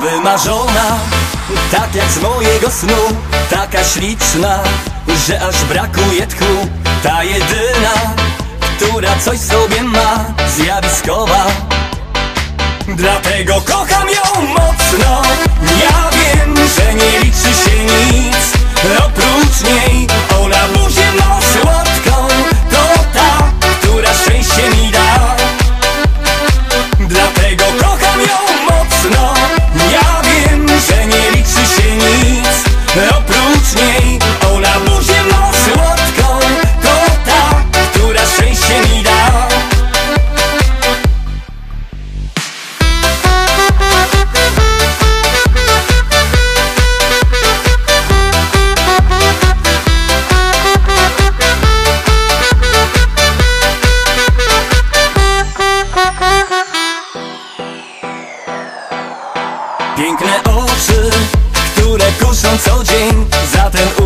Wymarzona, tak jak z mojego snu Taka śliczna, że aż brakuje tchu. Ta jedyna, która coś sobie ma Zjawiskowa. Dlatego kocham ją mocno Piękne oczy, które kuszą co dzień za ten